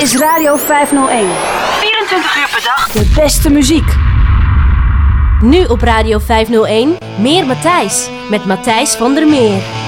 Is Radio 501. 24 uur per dag. De beste muziek. Nu op Radio 501. Meer Matthijs. Met Matthijs van der Meer.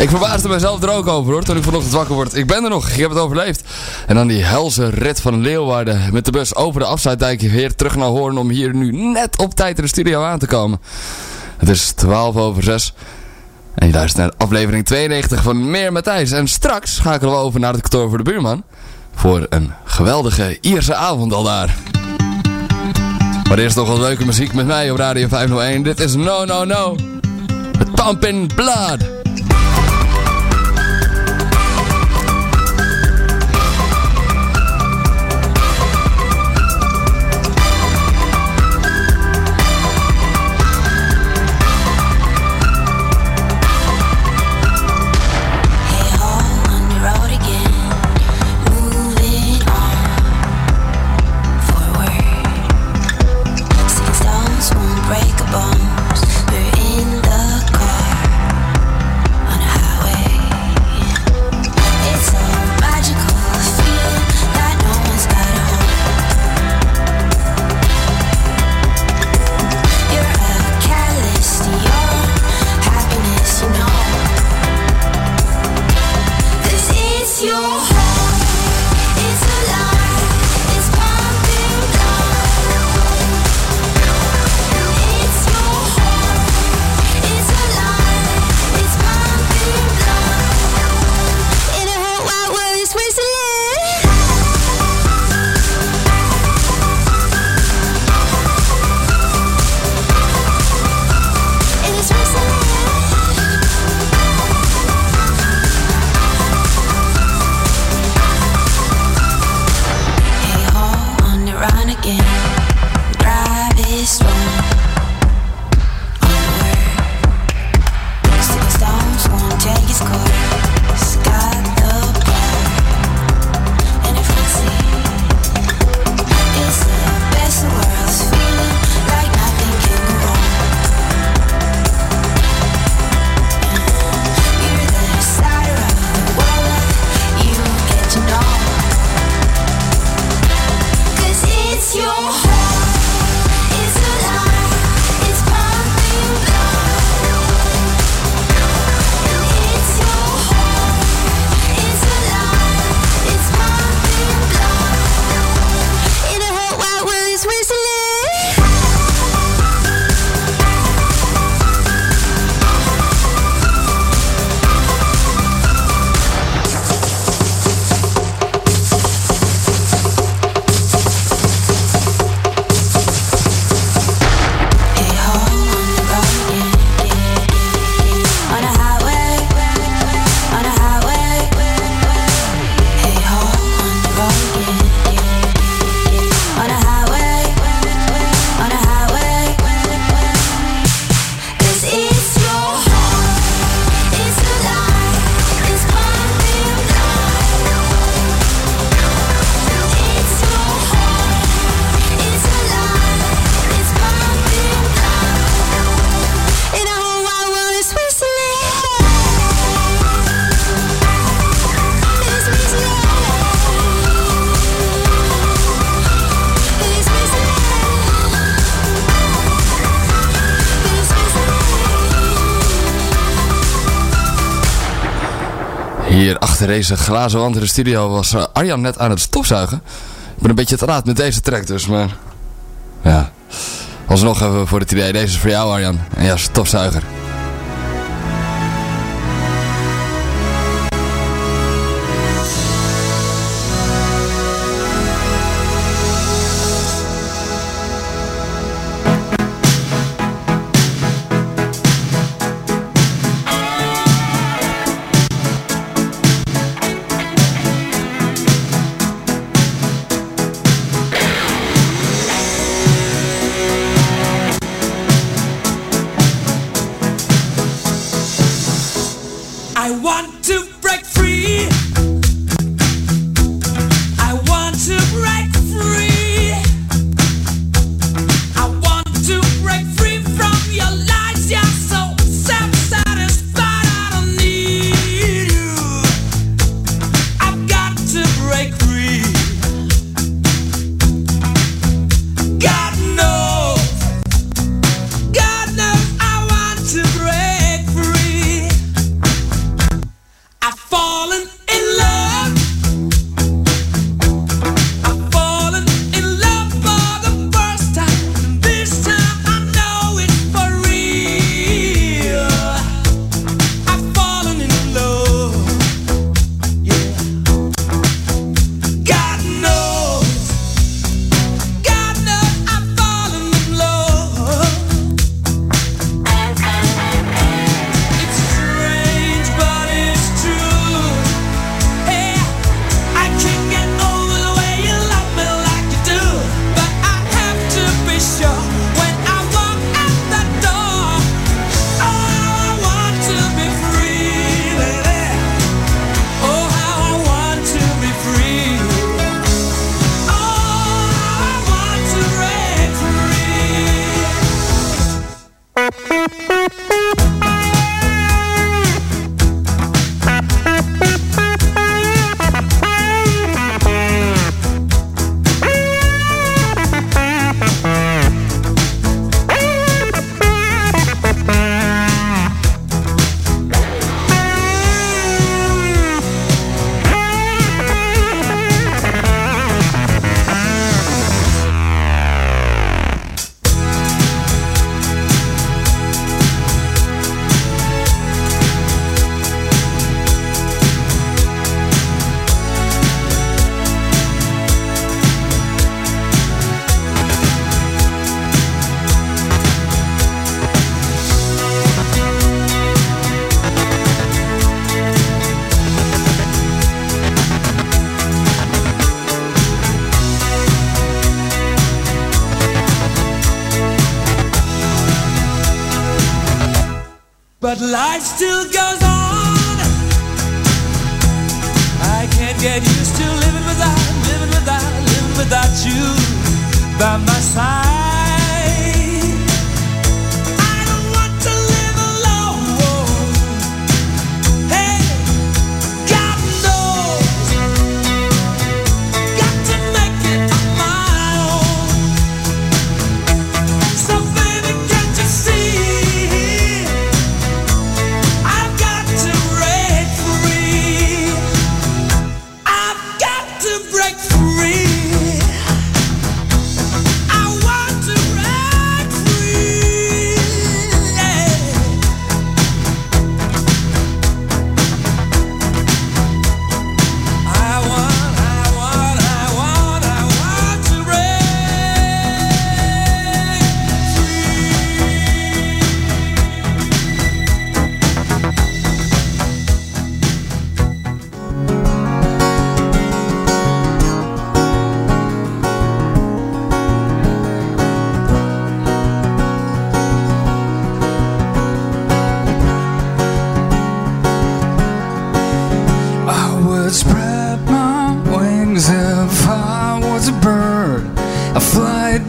Ik verbaasde mezelf er ook over hoor, toen ik vanochtend wakker word. Ik ben er nog, ik heb het overleefd. En dan die helse rit van Leeuwarden met de bus over de afsluitdijk weer terug naar Hoorn om hier nu net op tijd in de studio aan te komen. Het is 12 over 6. En je luistert naar aflevering 92 van Meer Matthijs. En straks schakelen we over naar het kantoor voor de buurman. Voor een geweldige Ierse avond al daar. Maar eerst nog wat leuke muziek met mij op Radio 501. Dit is No No No. Pumpin' Blood. Deze glazen wand in de studio was uh, Arjan net aan het stofzuigen. Ik ben een beetje te laat met deze track dus, maar... Ja. Alsnog even voor het idee. Deze is voor jou Arjan. En ja, stofzuiger.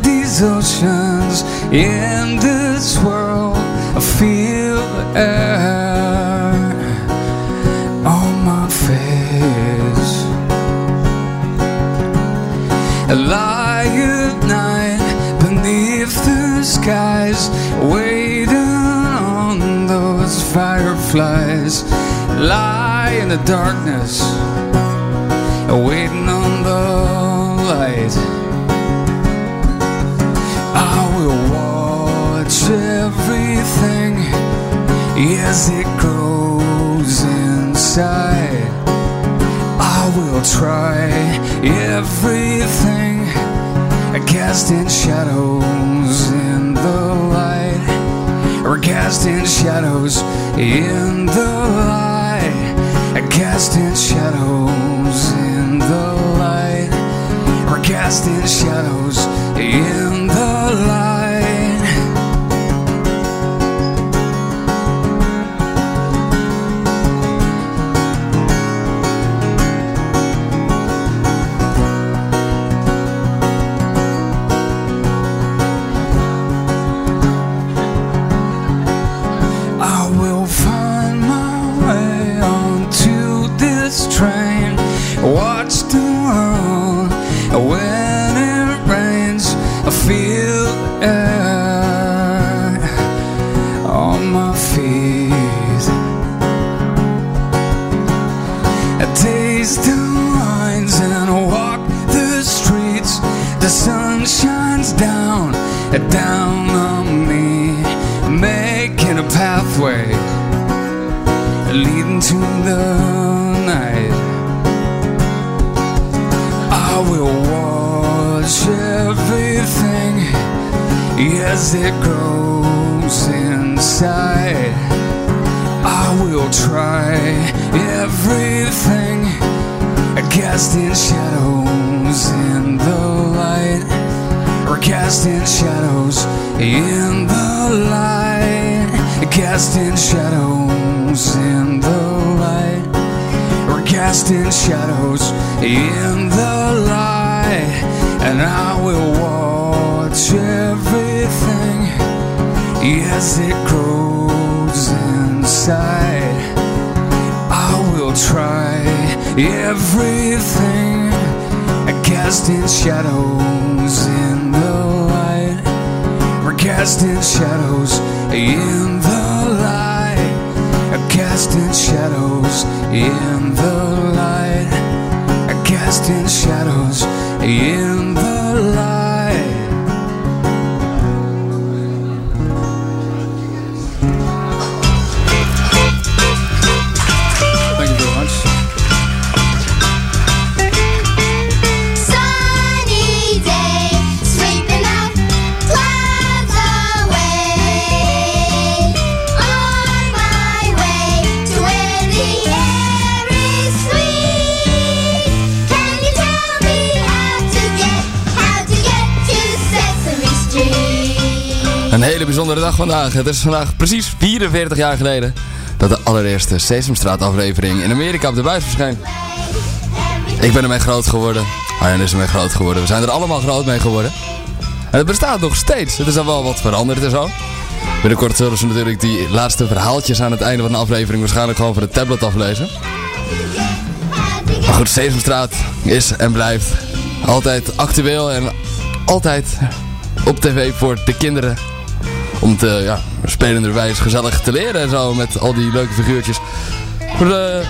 these oceans in this world. I feel the air on my face. I lie at night beneath the skies, waiting on those fireflies. Lie in the darkness. as it grows inside. I will try everything, casting shadows in the light, or casting shadows in the light, casting shadows in the light, or casting shadows in the light. Een hele bijzondere dag vandaag. Het is vandaag precies 44 jaar geleden dat de allereerste Sesamstraat aflevering in Amerika op de buis verscheen. Ik ben ermee groot geworden. Arjen is ermee groot geworden. We zijn er allemaal groot mee geworden. En het bestaat nog steeds. Het is al wel wat veranderd en zo. Binnenkort zullen ze natuurlijk die laatste verhaaltjes aan het einde van de aflevering waarschijnlijk gewoon voor de tablet aflezen. Maar goed, Sesamstraat is en blijft altijd actueel en altijd op tv voor de kinderen om te, ja, spelenderwijs gezellig te leren en zo met al die leuke figuurtjes. Voor de,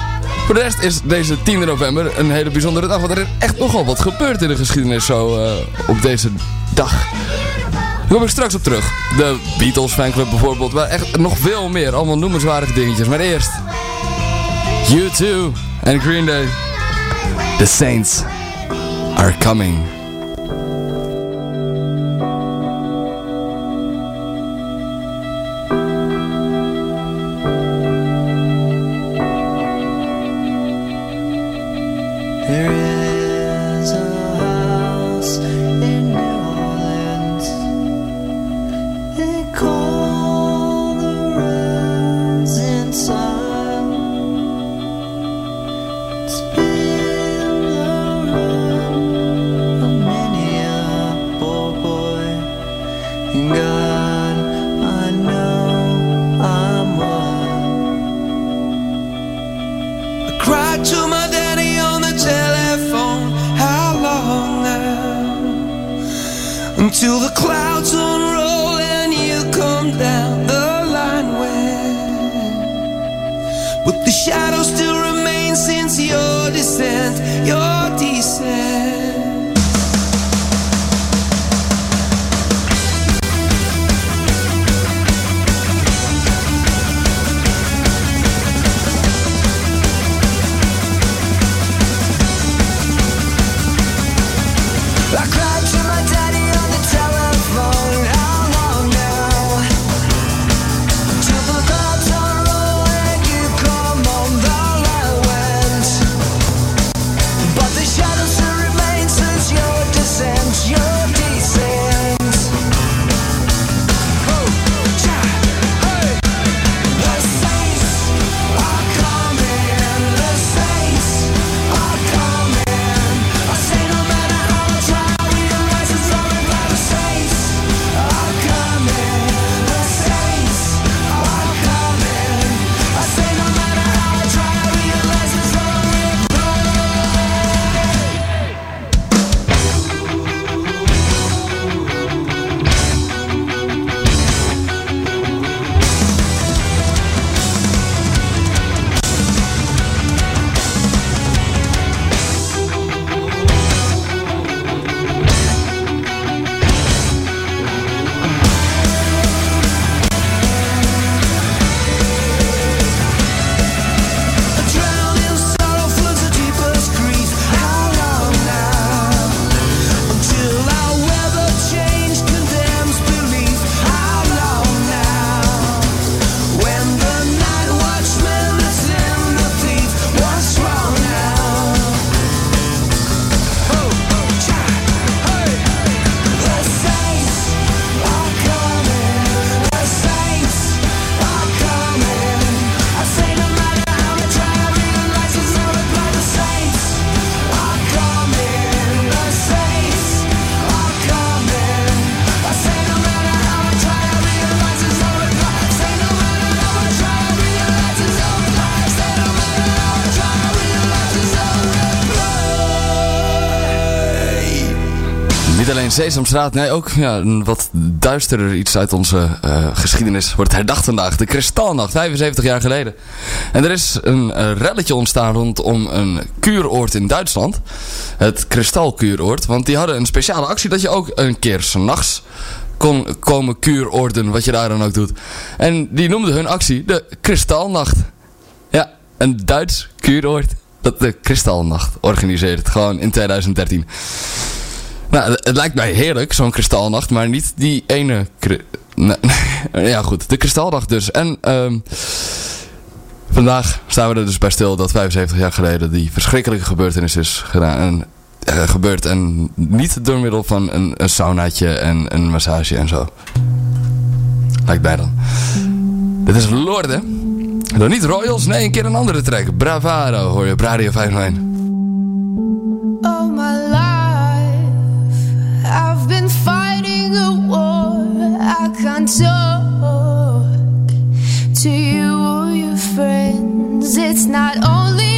voor de rest is deze 10 november een hele bijzondere dag. Want er is echt nogal wat gebeurd in de geschiedenis zo eh, op deze dag. Daar kom ik straks op terug. De Beatles fanclub bijvoorbeeld. Maar echt nog veel meer. Allemaal noemenswaardige dingetjes. Maar eerst... U2 en Green Day. The Saints are coming. Sesamstraat, nee ook ja, een wat duisterder iets uit onze eh, geschiedenis wordt herdacht vandaag. De Kristalnacht, 75 jaar geleden. En er is een eh, relletje ontstaan rondom een kuuroord in Duitsland. Het Kristalkuuroord. Want die hadden een speciale actie dat je ook een keer s'nachts kon komen kuuroorden, wat je daar dan ook doet. En die noemden hun actie de Kristalnacht. Ja, een Duits kuuroord dat de Kristalnacht organiseert. Gewoon in 2013. Nou, het lijkt mij heerlijk, zo'n kristalnacht. Maar niet die ene... Ja goed, de kristalnacht dus. En um, vandaag staan we er dus bij stil dat 75 jaar geleden die verschrikkelijke gebeurtenis is gedaan. En, eh, gebeurd en niet door middel van een, saunaatje en een massage en zo. Lijkt mij dan. Dit is Lorde. Dan niet Royals, nee, een keer een andere trek. Bravado hoor je Bradio, Radio Oh my the war. I can't talk to you or your friends. It's not only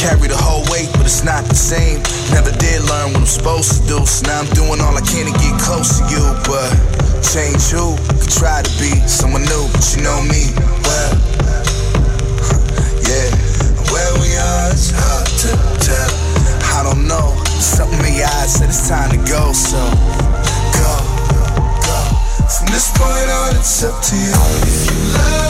carry the whole weight, but it's not the same. Never did learn what I'm supposed to do, so now I'm doing all I can to get close to you. But change who? Could try to be someone new, but you know me well. Yeah, where we are, it's hard to tell. I don't know, something in your eyes said it's time to go, so go, go. From this point on, it's up to you. If you love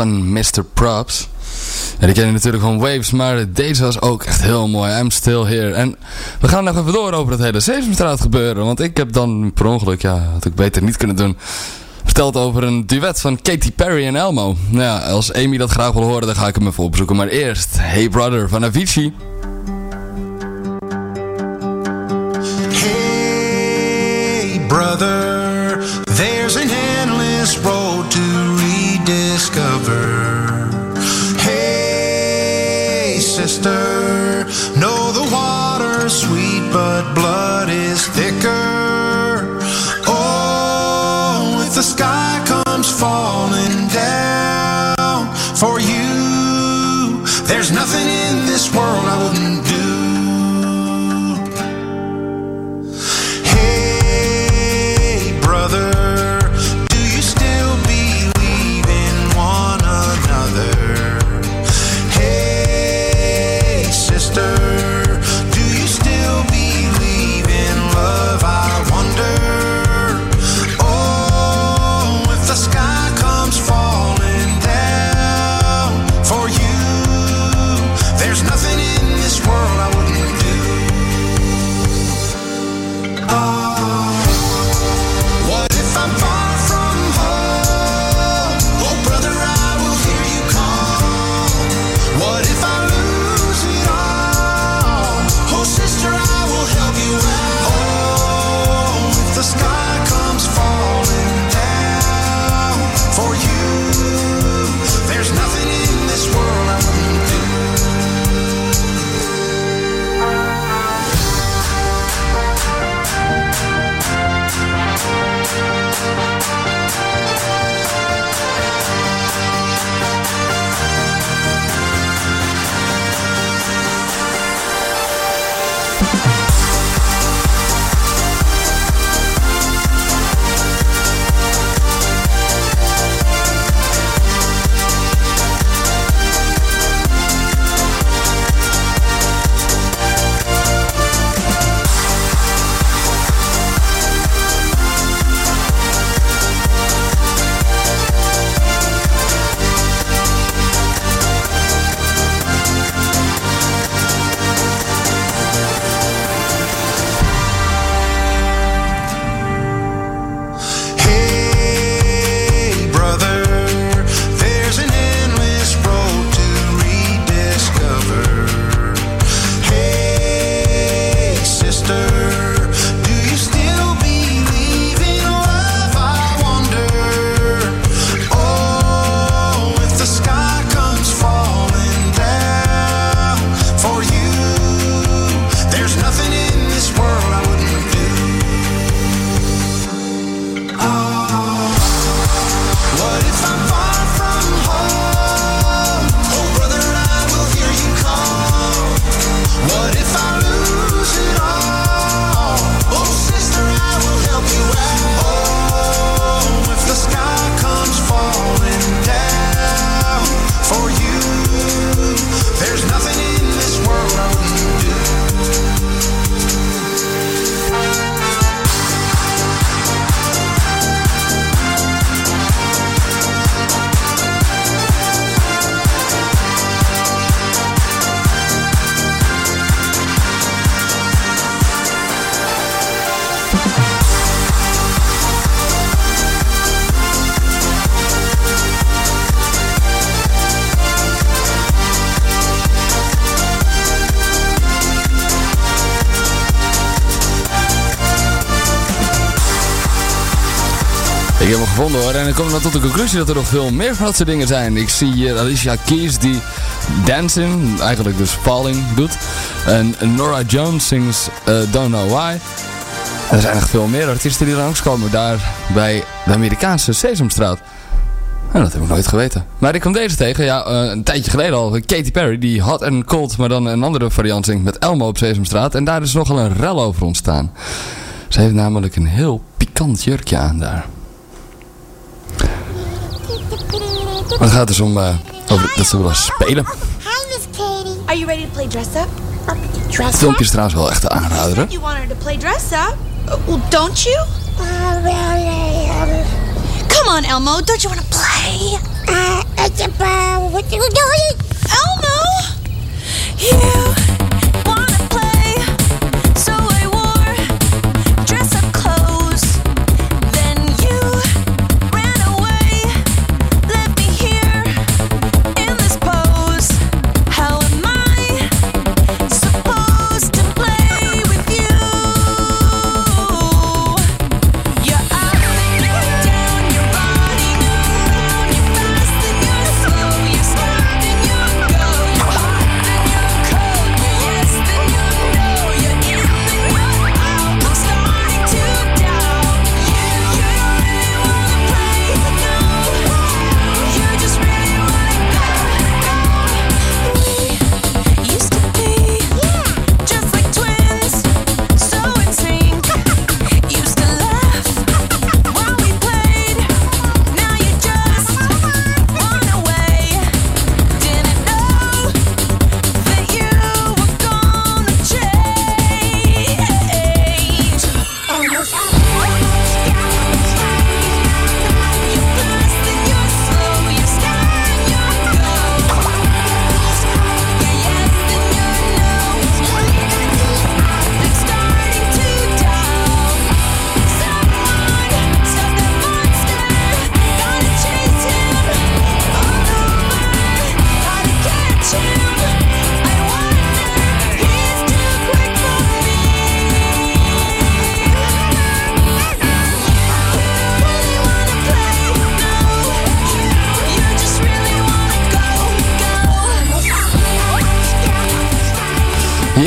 van Mr. Props. En die ken je natuurlijk van Waves, maar deze was ook echt heel mooi. I'm still here. En we gaan nog even door over het hele Sesamstraat gebeuren. Want ik heb dan per ongeluk, ja, had ik beter niet kunnen doen... verteld over een duet van Katy Perry en Elmo. Nou ja, als Amy dat graag wil horen, dan ga ik hem even opzoeken. Maar eerst, Hey Brother van Avicii. Hey, brother, discover en ik kom dan tot de conclusie dat er nog veel meer van dingen zijn. Ik zie hier Alicia Keys die Dancing, eigenlijk dus Falling, doet. En Nora Jones sings eh, Don't Know Why. En er zijn nog veel meer artiesten die langskomen daar bij de Amerikaanse Sesamstraat. En dat heb ik nooit geweten. Maar ik kwam deze tegen, ja, eh, een tijdje geleden al. Katy Perry, die Hot and Cold, maar dan een andere variant zingt met Elmo op Sesamstraat. En daar is nogal een rel over ontstaan. Ze heeft namelijk een heel pikant jurkje aan daar. Maar het gaat dus om eh, over dat ze willen spelen. Hi, Miss Katie. Are you ready to play dress up? Het filmpje is trouwens wel echt te aanraden. hè? You want her to play dress up? Uh, well, don't you? Uh, well, uh, Come on, Elmo. Don't you want to play? uh, it's about what you doing? Elmo! You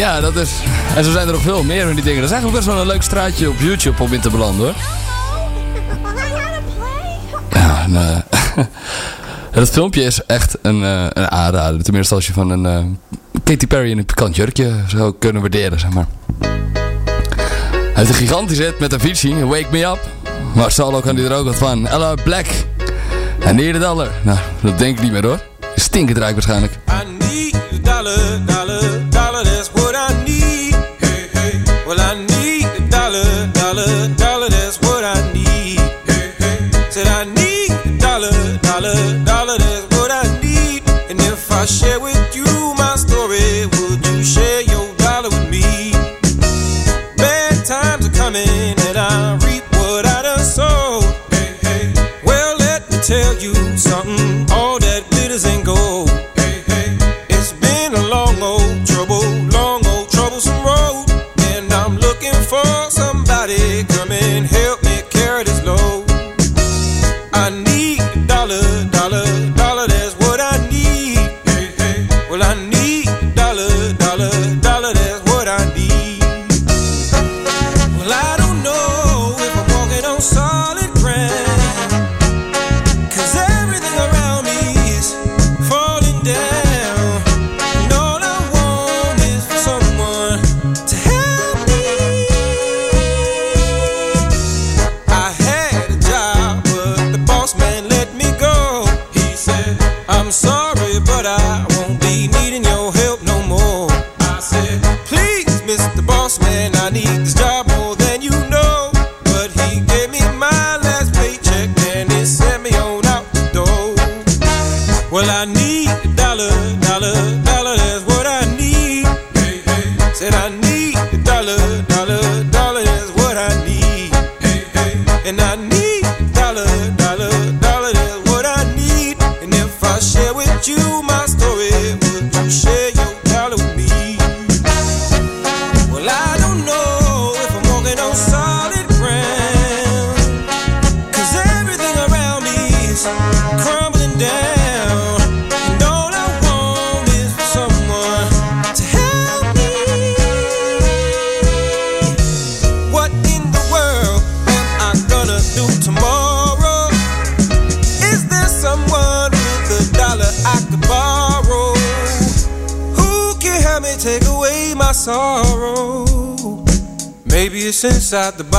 Ja, dat is... En zo zijn er nog veel meer van die dingen. Dat is eigenlijk best wel een leuk straatje op YouTube om in te belanden hoor. Ja, en, eh, dat filmpje is echt een, eh, een aanrader. Tenminste als je van een eh, Katy Perry in een pikant jurkje zou kunnen waarderen, zeg maar. Hij heeft een gigantisch hit met Avicii, Wake Me Up. Maar solo kan hij er ook wat van. Ella Black. En Need a Dollar. Nou, dat denk ik niet meer hoor. Stinkend rijk waarschijnlijk. Inside the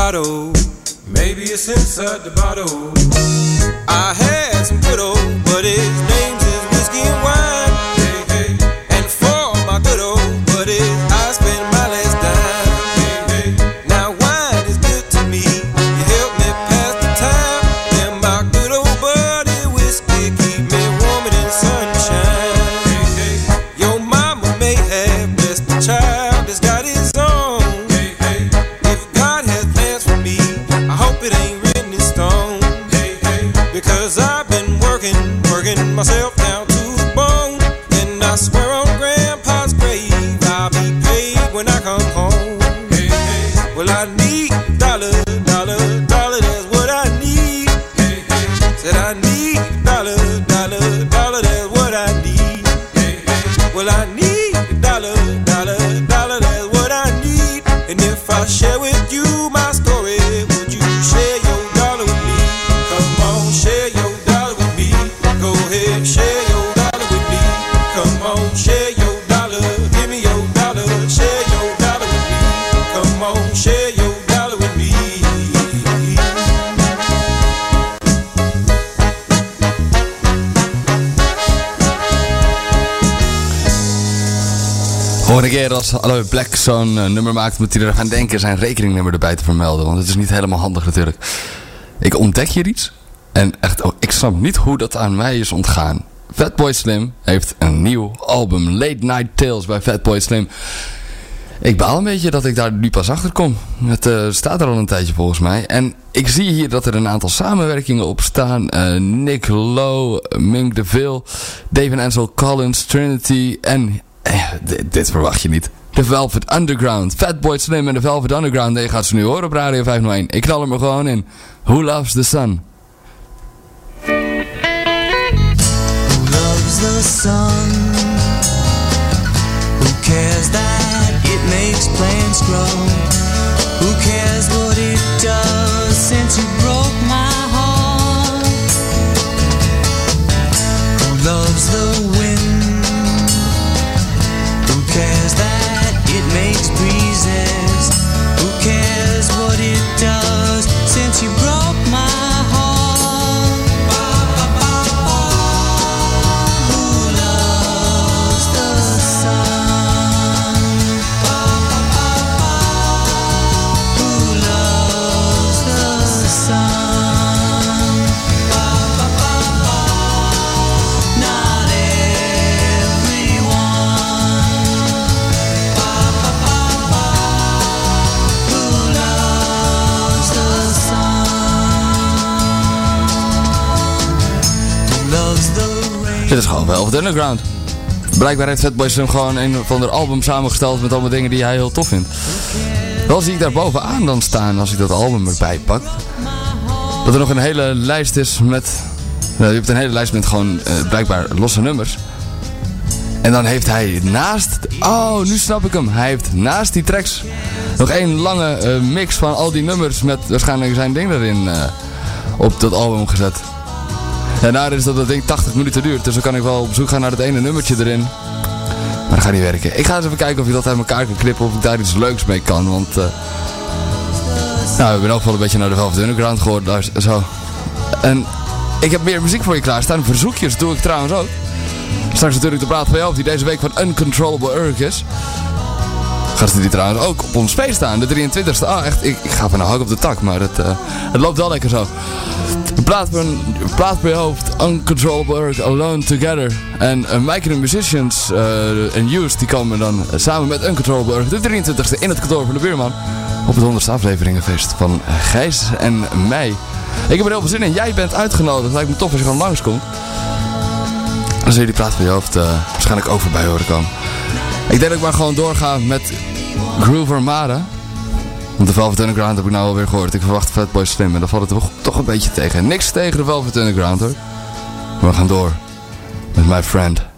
Aloe Black zo'n eh, nummer maakt, moet hij er aan denken zijn rekeningnummer erbij te vermelden. Want het is niet helemaal handig natuurlijk. Ik ontdek hier iets. En echt, oh, ik snap niet hoe dat aan mij is ontgaan. Fatboy Slim heeft een nieuw album. Late Night Tales bij Fatboy Slim. Ik baal een beetje dat ik daar nu pas achter kom. Het eh, staat er al een tijdje volgens mij. En ik zie hier dat er een aantal samenwerkingen op staan. Eh, Nick Lowe, Mink DeVille, David Ansel Collins, Trinity en... dit verwacht je niet. The Velvet Underground. Fatboy Slim en The Velvet Underground. Je gaat ze nu horen op Radio 501. Ik knal hem er gewoon in. Who Loves the Sun? loves the sun? Who cares that it makes plants grow? Who cares gewoon Velvet Underground. Blijkbaar heeft Fatboy Slim gewoon een van de album samengesteld met allemaal dingen die hij heel tof vindt. Wel zie ik daar bovenaan dan staan als ik dat album erbij pak. Dat er nog een hele lijst is met... Nou, je hebt een hele lijst met gewoon eh, blijkbaar losse nummers. En dan heeft hij naast... Oh, nu snap ik hem. Hij heeft naast die tracks nog één lange eh, mix van al die nummers met waarschijnlijk zijn ding erin eh, op dat album gezet. En daar is dat dat ding 80 minuten duurt. Dus dan kan ik wel op zoek gaan naar het ene nummertje erin. Maar dat gaat niet werken. Ik ga eens even kijken of ik dat uit elkaar kan knippen. Of ik daar iets leuks mee kan. Want... eh nou, we hebben elk geval een beetje naar de Velvet Underground gehoord. Daar, zo. En ik heb meer muziek voor je klaarstaan. Verzoekjes doe ik trouwens ook. Straks natuurlijk de praat van jou die deze week van Uncontrollable Urk is. Gaat die trouwens ook op ons feest staan, de 23e. Ah, echt, ik, ik ga van een hak op de tak, maar het, eh, het loopt wel lekker zo. Plaat van, plaat bij hoofd, Uncontrollable Urk, Alone Together. En uh, Musicians eh, en Used, die komen dan samen met Uncontrollable Urk, de 23e in het kantoor van de buurman. Op het 100ste afleveringenfeest van Gijs en mij. Ik heb er heel veel zin in. Jij bent uitgenodigd. Lijkt me tof als je gewoon langskomt. Dan zul je die plaat van je hoofd eh, waarschijnlijk ook voorbij horen komen. Ik denk dat ik maar gewoon doorga met Groove Armada. Want de Velvet Underground heb ik nou alweer gehoord. Ik verwacht Fatboy Slim en dan valt het toch, toch een beetje tegen. Niks tegen de Velvet Underground hoor. We gaan door met My Friend.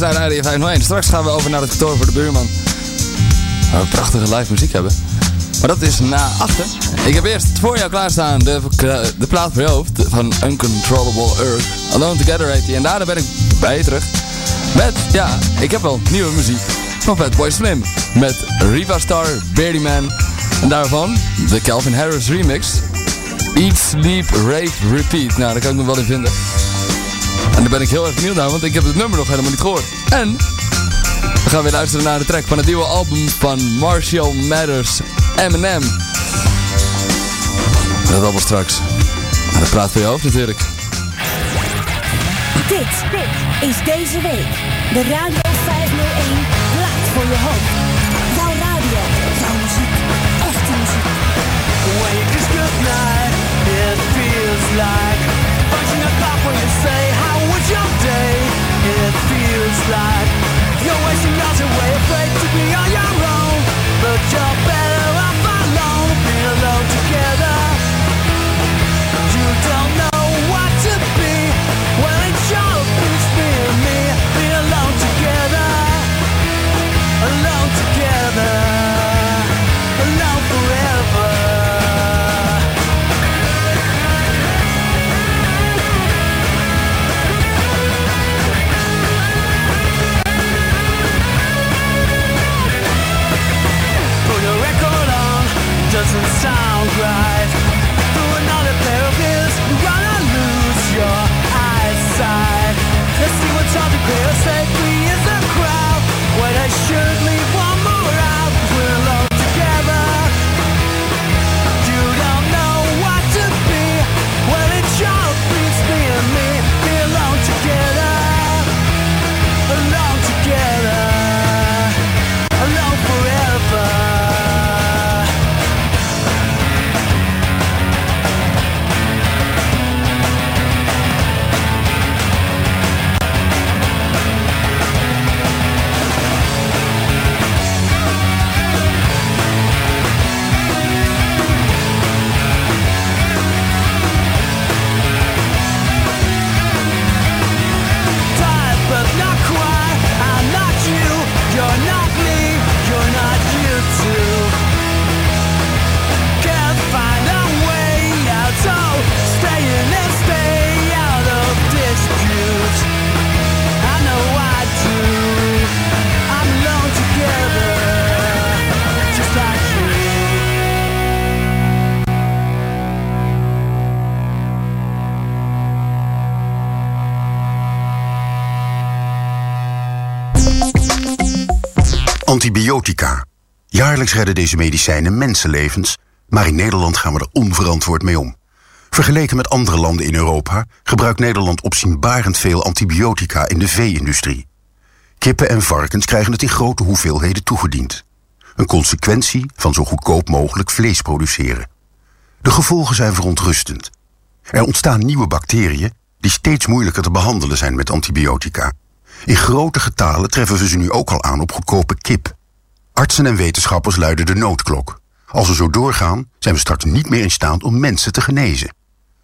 Luistert nog naar Radio 501. Straks gaan we over naar het kantoor voor de buurman. Waar we prachtige live muziek hebben. Maar dat is na achter. Ik heb eerst voor jou klaarstaan de, de plaat voor je hoofd van Uncontrollable Earth. Alone Together heet. En daarna ben ik bij terug. Met, ja, ik heb wel nieuwe muziek van Fatboy Slim. Met Riva Star, Beardy Man. En daarvan de Calvin Harris remix. Eat, Sleep, Rave, Repeat. Nou, daar kan ik me wel in vinden. En daar ben ik heel erg benieuwd naar, want ik heb het nummer nog helemaal niet gehoord. En we gaan weer luisteren naar de track van het nieuwe album van Marshall Mathers, Eminem. Dat allemaal straks. En dat praat voor je hoofd natuurlijk. Dit is deze week de Radio 501 Plaat voor je hoofd. Jouw radio, jouw muziek, echte muziek. When you kiss goodnight, Your day? It feels like you're wasting lots away, afraid to be on your own. Jaarlijks redden deze medicijnen mensenlevens, maar in Nederland gaan we er onverantwoord mee om. Vergeleken met andere landen in Europa gebruikt Nederland opzienbarend veel antibiotica in de vee-industrie. Kippen en varkens krijgen het in grote hoeveelheden toegediend. Een consequentie van zo goedkoop mogelijk vlees produceren. De gevolgen zijn verontrustend. Er ontstaan nieuwe bacteriën die steeds moeilijker te behandelen zijn met antibiotica. In grote getalen treffen we ze nu ook al aan op goedkope kip. Artsen en wetenschappers luiden de noodklok. Als we zo doorgaan, zijn we straks niet meer in staat om mensen te genezen.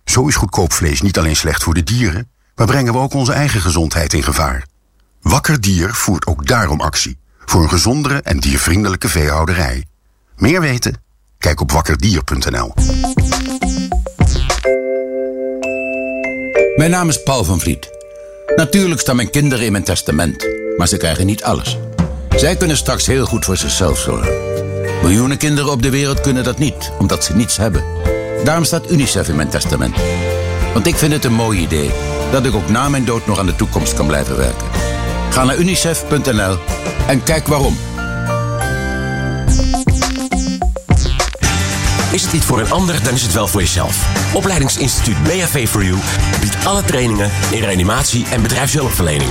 Zo is goedkoop vlees niet alleen slecht voor de dieren, maar brengen we ook onze eigen gezondheid in gevaar. Wakker Dier voert ook daarom actie. Voor een gezondere en diervriendelijke veehouderij. Meer weten? Kijk op wakkerdier.nl. Mijn naam is Paul van Vliet. Natuurlijk staan mijn kinderen in mijn testament, maar ze krijgen niet alles. Zij kunnen straks heel goed voor zichzelf zorgen. Miljoenen kinderen op de wereld kunnen dat niet, omdat ze niets hebben. Daarom staat UNICEF in mijn testament. Want ik vind het een mooi idee dat ik ook na mijn dood nog aan de toekomst kan blijven werken. Ga naar unicef.nl en kijk waarom. Is het niet voor een ander, dan is het wel voor jezelf. Opleidingsinstituut BHV for You biedt alle trainingen in reanimatie en bedrijfshulpverlening.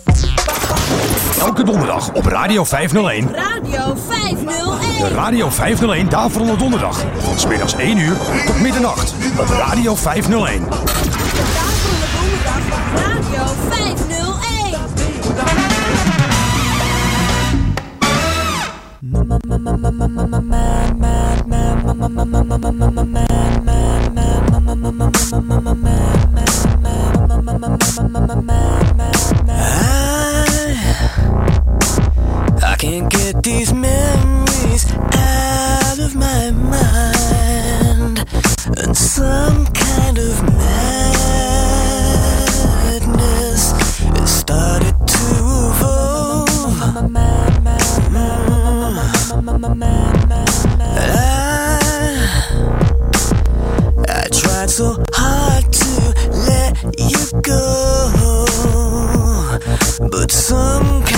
Elke donderdag op Radio 501. Radio 501. De Radio 501 Daverende Donderdag. Van smiddags 1 uur tot middernacht. Op Radio 501. Radio 501. I can't get these memories out of my mind. And some kind of madness has started to evolve. I, I tried so hard to let you go, but some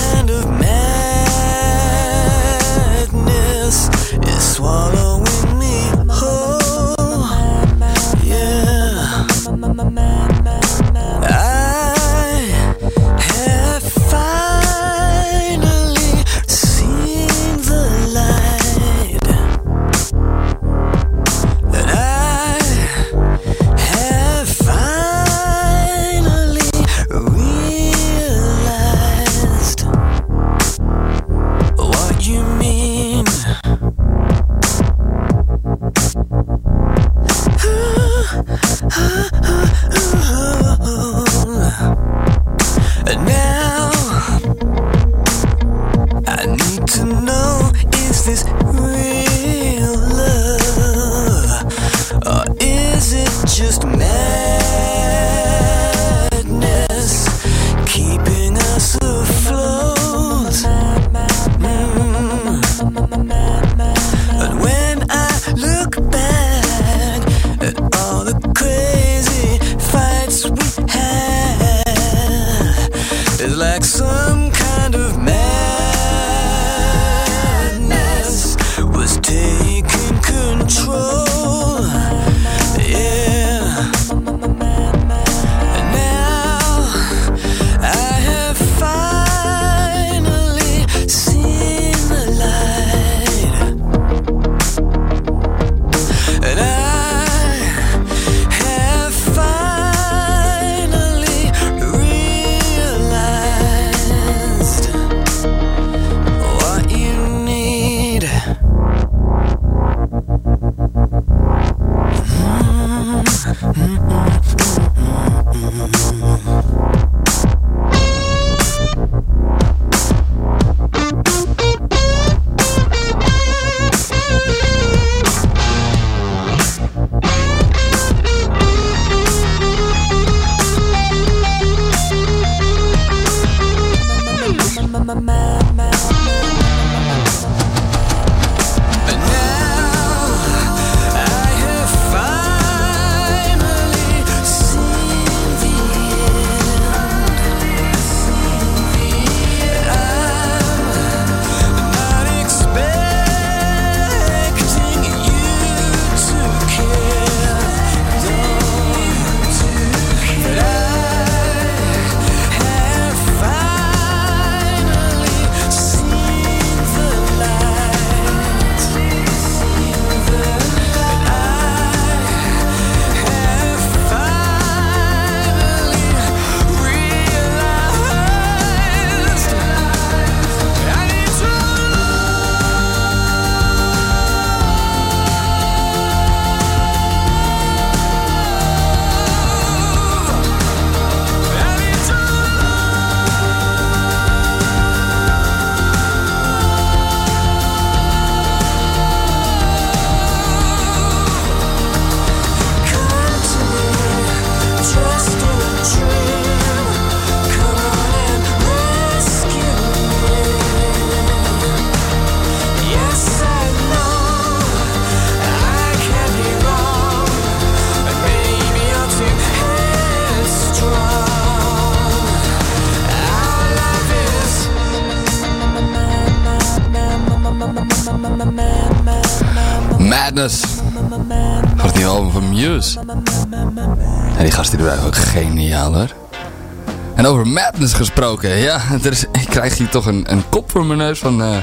En over Madness gesproken. Ja, er is, ik krijg hier toch een, een kop voor mijn neus van eh,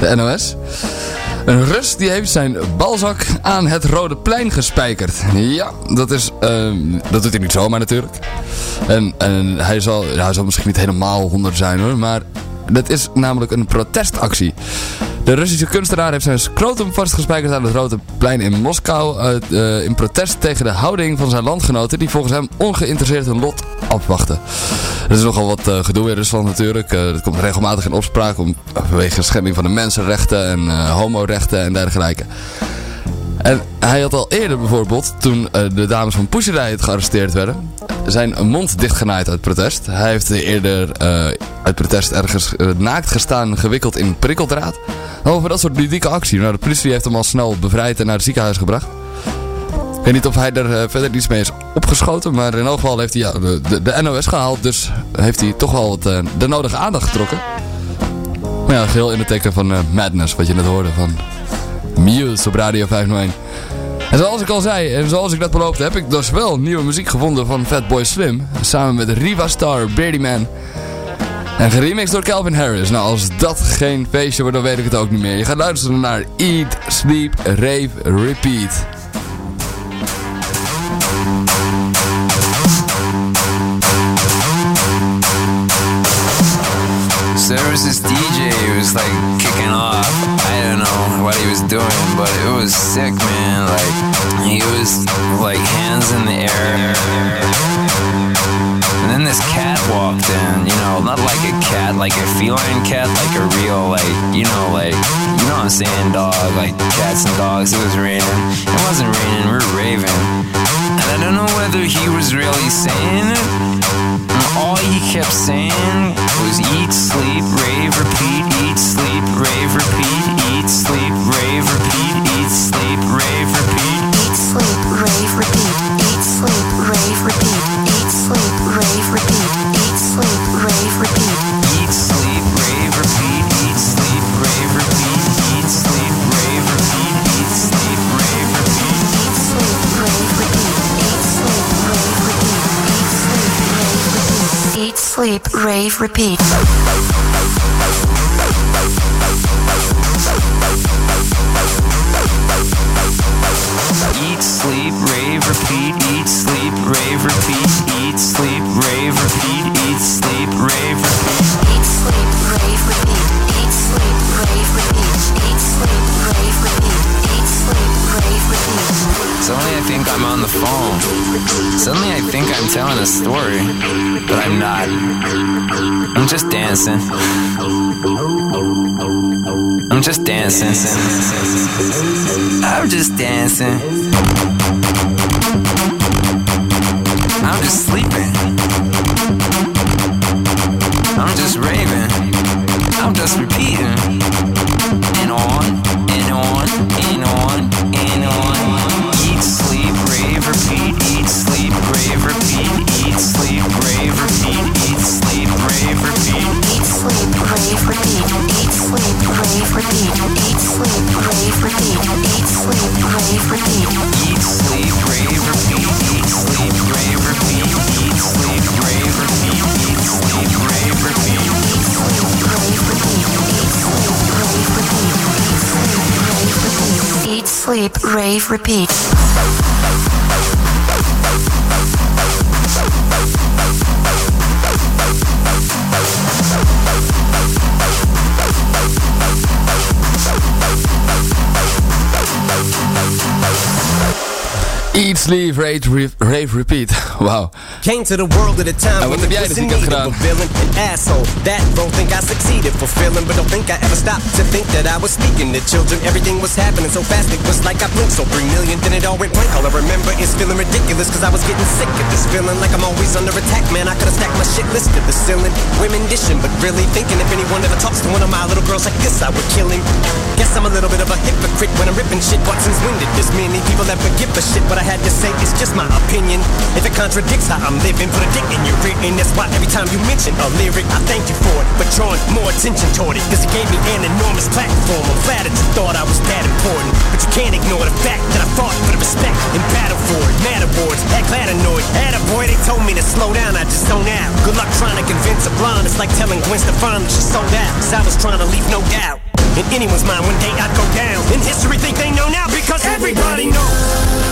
de NOS. Een Rus die heeft zijn balzak aan het Rode Plein gespijkerd. Ja, dat, is, ehm, dat doet hij niet zomaar natuurlijk. En, en hij, zal, ja, zal misschien niet helemaal 100 zijn hoor, maar dat is namelijk een protestactie. De Russische kunstenaar heeft zijn scrotum vastgespijkerd aan het Rode Plein in Moskou. eh, in protest tegen de houding van zijn landgenoten die volgens hem ongeïnteresseerd hun lot afwachten. Er is nogal wat eh, gedoe in Rusland natuurlijk. Eh, dat komt regelmatig in opspraak om, vanwege schending van de mensenrechten en homorechten en dergelijke. En hij had al eerder bijvoorbeeld, toen de dames van Pussy Riot gearresteerd werden, zijn mond dichtgenaaid uit protest. Hij heeft eerder uit protest ergens eh, naakt gestaan, gewikkeld in prikkeldraad. Over dat soort ludieke actie. Nou, de politie heeft hem al snel bevrijd en naar het ziekenhuis gebracht. Ik weet niet of hij er eh, verder iets mee is opgeschoten, maar in elk geval heeft hij ja, de, de, NOS gehaald. Dus heeft hij toch wel wat, eh, de nodige aandacht getrokken. Maar ja, geheel in het teken van Madness, wat je net hoorde van Muse op Radio 501. En zoals ik al zei, en zoals ik net beloofde, heb ik dus wel nieuwe muziek gevonden van Fatboy Slim. Samen met Riva Star, Beardy Man. En geremixed door Calvin Harris. Nou, als dat geen feestje wordt, dan weet ik het ook niet meer. Je gaat luisteren naar Eat, Sleep, Rave, Repeat. So there was this DJ who was like kicking off. I don't know what he was doing, but it was sick, man. Like he was like hands in the air. Like a feline cat, like a real, like, you know, like, you know what I'm saying, dog, like cats and dogs. It was raining. It wasn't raining, we were raving. And I don't know whether he was really saying it. And all he kept saying was eat, sleep, rave, repeat, eat, sleep, rave, repeat, eat, sleep, rave, repeat, Rave Repeat. I'm just dancing. I'm just dancing. I'm just dancing. Steve Repeat. Eat, sleep, rave, rave, repeat. Wow. Came to the world at a time when it was in need of a villain, an asshole. That don't think I succeeded fulfilling, but don't think I ever stopped to think that I was speaking to children. Everything was happening so fast, it was like I blinked. So three million, then it all went blank. All I remember is feeling ridiculous, cause I was getting sick of this feeling like I'm always under attack. Man, I could've stacked my shit list to the ceiling. Women dishing, but really thinking if anyone ever talks to one of my little girls like this, I would kill him. Guess I'm a little bit of a hypocrite when I'm ripping shit. Watson's winded. There's many people that give a shit, but I had to say it's just my opinion. If it contradicts how I'm living, put a dick in your end. That's why every time you mention a lyric, I thank you for it. But drawing more attention toward it, cause it gave me an enormous platform. I'm flattered you thought I was that important. But you can't ignore the fact that I fought for the respect and battle for it. Mad awards, heck glad annoyed. Had a boy, they told me to slow down, I just don't out. Good luck trying to convince a blonde. It's like telling Gwen Stefani that she sold out. Cause I was trying to leave no doubt. In anyone's mind, one day I'd go down. In history, think they know now because everybody knows.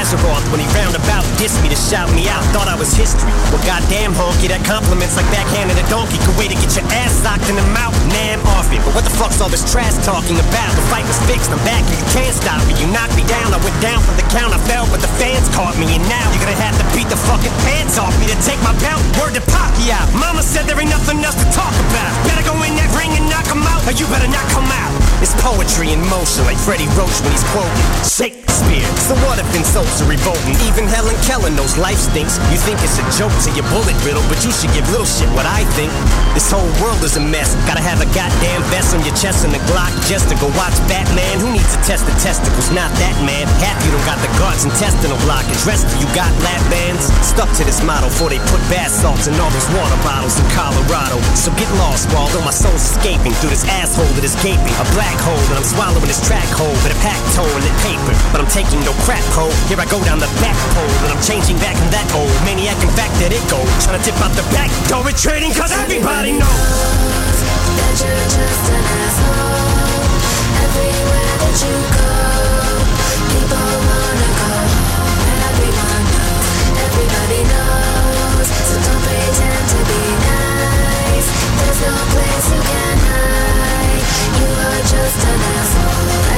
Azeroth when he roundabout dissed me to shout me out. Thought I was history. Well, goddamn honky, that compliments like backhanded a donkey. Good way to get your ass socked in the mouth. Nam off it. But what the fuck's all this trash talking about? The fight was fixed. I'm back and you can't stop me. You knocked me down. I went down from the count. I fell, but the fans caught me. And now you're gonna have to beat the fucking pants off me to take my belt. Word to out. Mama said there ain't nothing else to talk about. Better go in that ring and knock him out, or you better not come out. It's poetry in motion, like Freddie Roach when he's quoting Shakespeare. So what if insults are revolting? Even Helen Keller knows life stinks. You think it's a joke to your bullet riddle, but you should give little shit what I think. This whole world is a mess. Gotta have a goddamn vest on your chest and a Glock just to go watch Batman. Who needs to test the testicles? Not that man. Half you don't got the guards intestinal blockage. Rest of you got lap bands. Stuck to this model before they put bath salts in all those water bottles in Colorado. So get lost, although my soul's escaping through this asshole that is gaping. A black hole that I'm swallowing this track hole with a pack toilet paper. But I'm taking no crap hole. Here I go down the back pole and I'm changing back from that old maniac. In fact, that it go. Trying to tip out the back door retreating cause everybody knows. that you're just an asshole. Everywhere that you go, people wanna go. Everyone knows, everybody knows. So don't pretend to be nice. There's no place you can hide. You are just an asshole.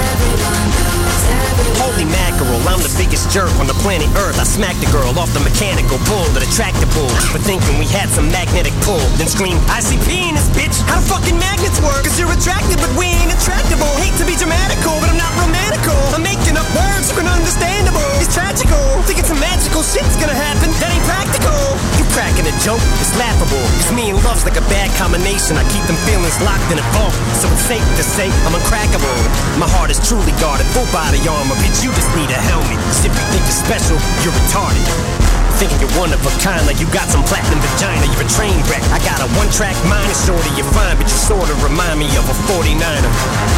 Holy mackerel, I'm the biggest jerk on the planet Earth. I smacked the girl off the mechanical bull that attracted bulls for thinking we had some magnetic pull. Then screamed, I see this bitch. How do fucking magnets work? Cause you're attracted, but we ain't attractable. Hate to be dramatical, but I'm not romantical. I'm making up words for understandable. It's tragical. Thinking some magical shit's gonna happen. That ain't practical. Cracking a joke? It's laughable. Cause me and love's like a bad combination. I keep them feelings locked in a vault. So it's safe to say I'm uncrackable. My heart is truly guarded, full body armor. Bitch, you just need a helmet. Cause if you think you're special, you're retarded. Thinking you're one of a kind, like you got some platinum vagina, you're a train wreck. I got a one track mind, it's shorty, you're fine, but you sorta remind me of a 49er.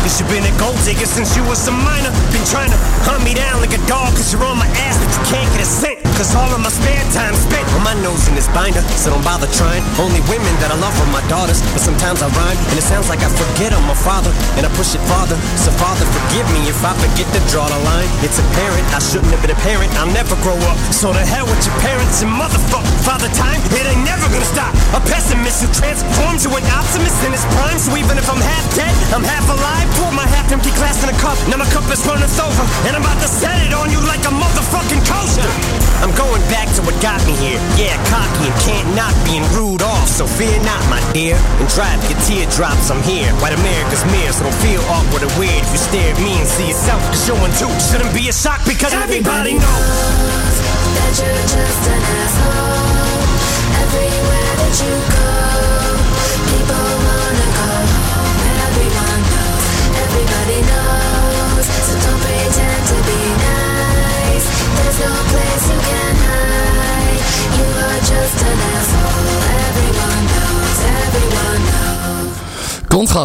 Cause you been a gold digger since you was a minor. Been trying to hunt me down like a dog, cause you're on my ass, but you can't get a cent. Cause all of my spare time spent on my nose in this binder, so don't bother trying. Only women that I love are my daughters, but sometimes I rhyme, and it sounds like I forget I'm a father, and I push it farther. So father, forgive me if I forget to draw the line. It's apparent I shouldn't have been a parent, I'll never grow up. So to hell with your parents and motherfucker father time, it ain't never gonna stop. A pessimist who transforms to an optimist in his prime, so even if I'm half dead, I'm half alive. Pour my half empty glass in a cup, now my cup is runneth over, and I'm about to set it on you like a motherfucking coaster. I'm going back to what got me here. Yeah, cocky and can't not being rude off. So fear not, my dear. And up your teardrops, I'm here. White America's mirror, so don't feel awkward or weird if you stare at me and see yourself. Cause you're one too. Shouldn't be a shock because everybody knows. that you're just an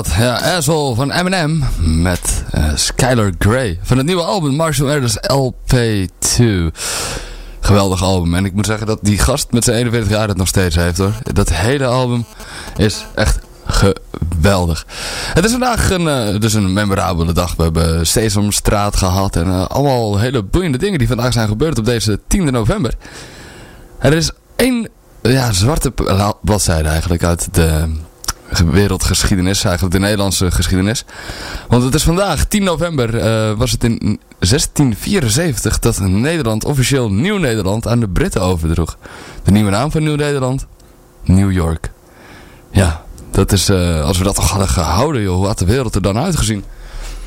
Ja, Asshole van Eminem met eh, Skylar Grey. Van het nieuwe album Marshall Mathers LP2. Geweldig album. En ik moet zeggen dat die gast met zijn 41 jaar het nog steeds heeft hoor. Dat hele album is echt geweldig. Het is vandaag een, eh, dus een memorabele dag. We hebben Sesamstraat gehad en eh, allemaal hele boeiende dingen die vandaag zijn gebeurd op deze 10 november. Er is één ja, zwarte bladzijde eigenlijk uit de wereldgeschiedenis, eigenlijk de Nederlandse geschiedenis. Want het is vandaag, 10 november, eh, was het in 1674 dat Nederland officieel Nieuw-Nederland aan de Britten overdroeg. De nieuwe naam van Nieuw-Nederland? New York. Ja, dat is, eh, als we dat toch hadden gehouden, joh, hoe had de wereld er dan uitgezien?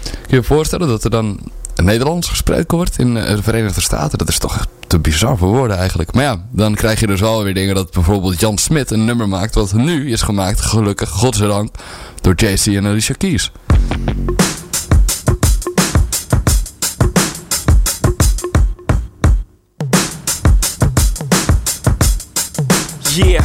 Kun je je voorstellen dat er dan Nederlands gesproken wordt in eh, de Verenigde Staten? Dat is toch te bizar voor woorden eigenlijk. Maar ja, dan krijg je dus wel weer dingen dat bijvoorbeeld Jan Smit een nummer maakt... wat nu is gemaakt, gelukkig, godzijdank, door JC en Alicia Keys. Yeah,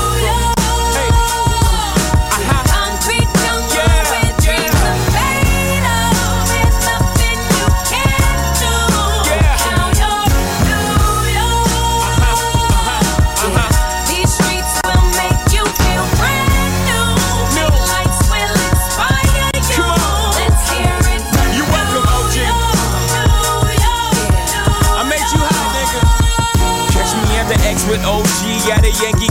With OG at a Yankee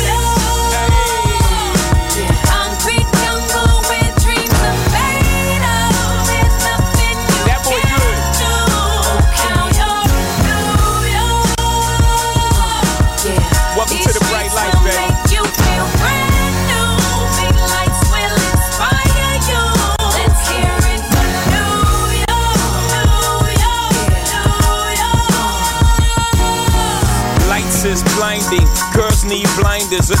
need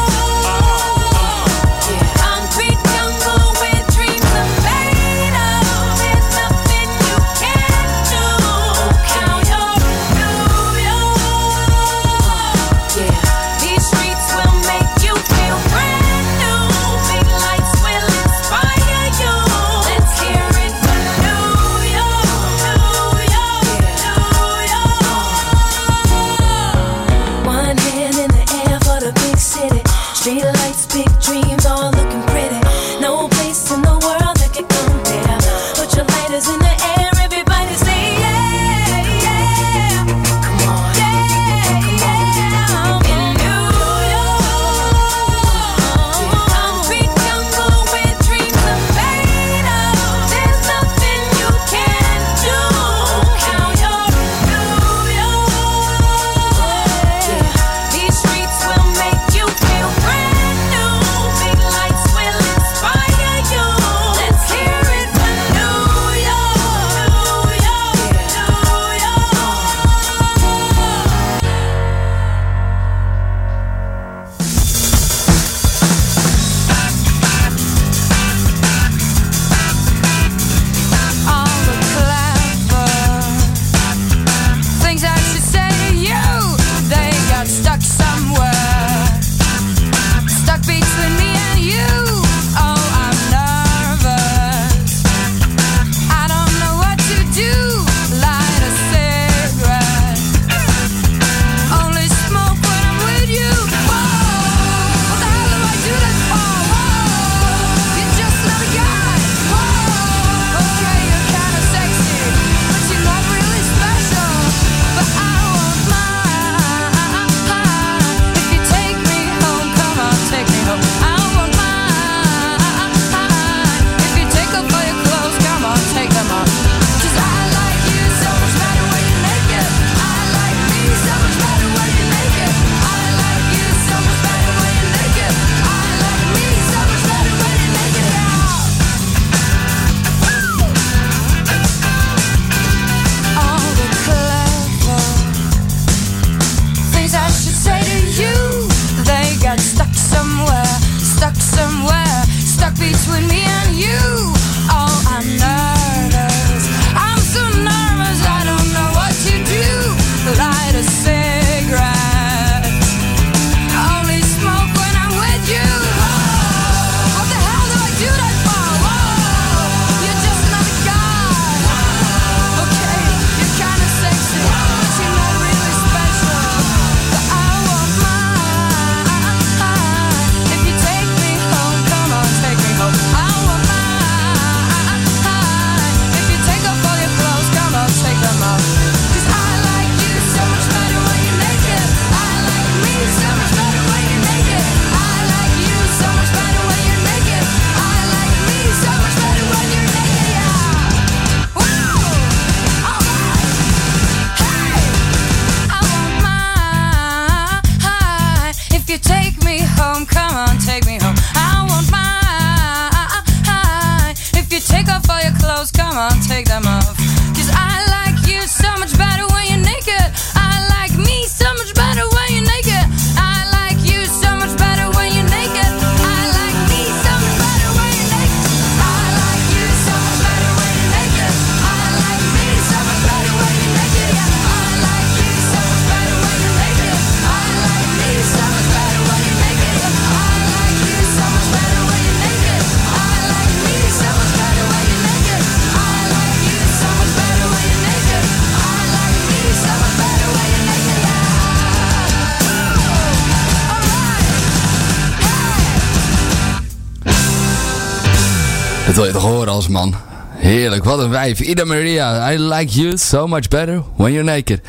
Wil je toch horen als man. Heerlijk, wat een wijf. Ida Maria, I like you so much better when you're naked.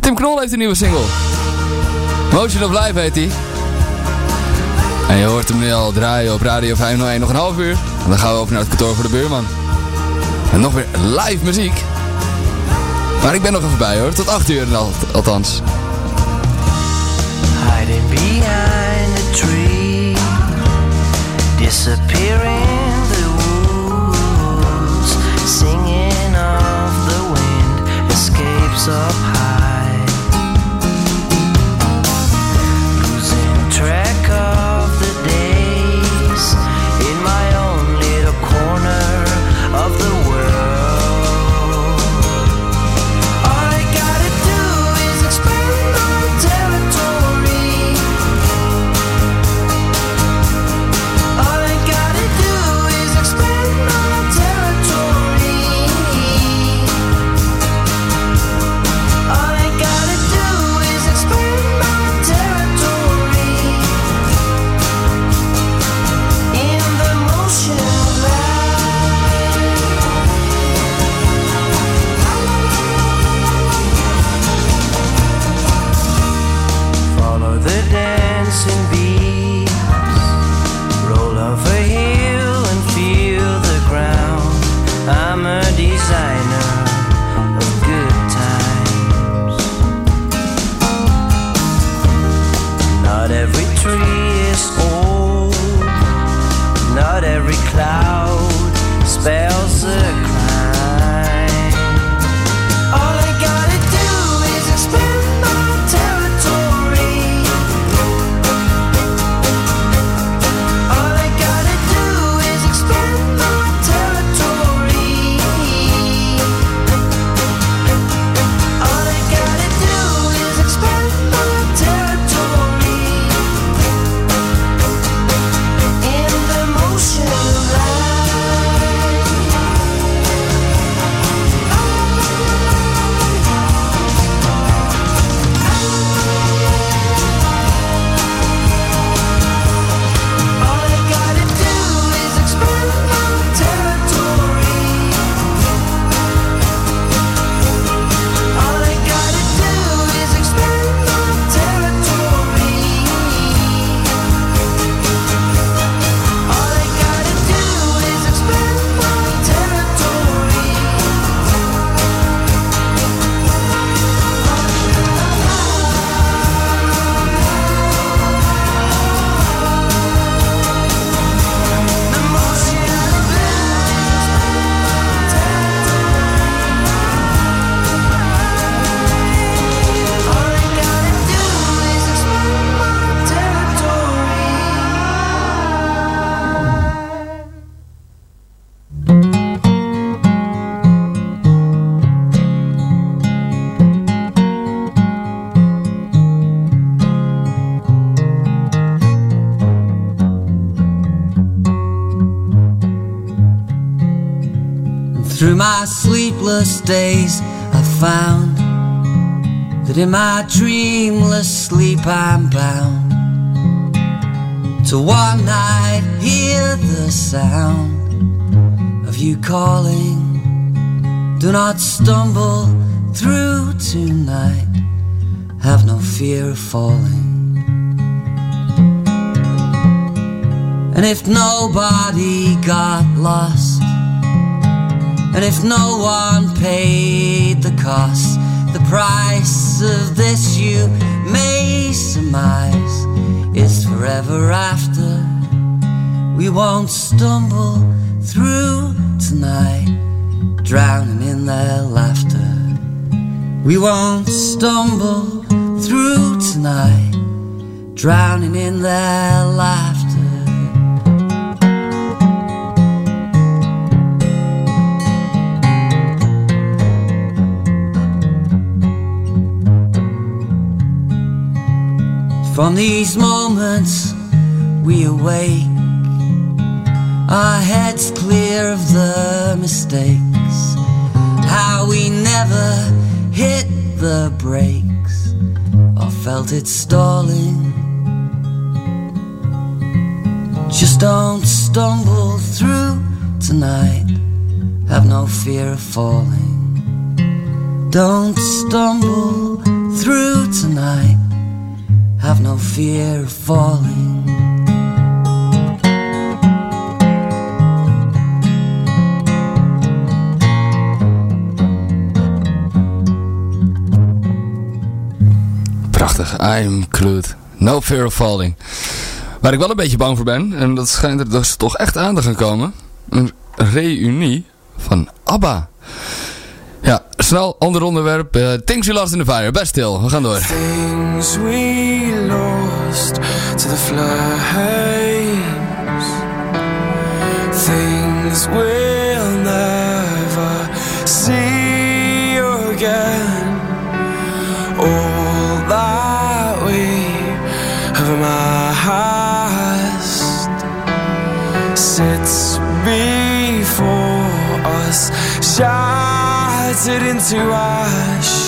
Tim Knol heeft een nieuwe single. Motion of Life heet hij. En je hoort hem nu al draaien op Radio 501 nog een half uur. En dan gaan we over naar het kantoor voor de buurman. En nog weer live muziek. Maar ik ben nog even bij hoor, tot 8 uur al- althans. Hiding behind a tree, disappearing up high, my sleepless days, I found that in my dreamless sleep I'm bound to one night hear the sound of you calling. Do not stumble through tonight, have no fear of falling. And if nobody got lost, and if no one paid the cost, the price of this you may surmise is forever after. We won't stumble through tonight, drowning in their laughter. We won't stumble through tonight, drowning in their laughter. From these moments we awake, our heads clear of the mistakes, how we never hit the brakes or felt it stalling. Just don't stumble through tonight, have no fear of falling. Don't stumble through tonight have no fear of falling. Prachtig, I'm Clued. No fear of falling. Waar ik wel een beetje bang voor ben, en dat schijnt er dus toch echt aan te gaan komen. Een reunie van ABBA. Snel, ander onderwerp. eh, Things We Lost in the Fire. Best stil, we gaan door. Things we lost to the flames. Things we'll never see again. All that we have amassed sits before us, turns into ash.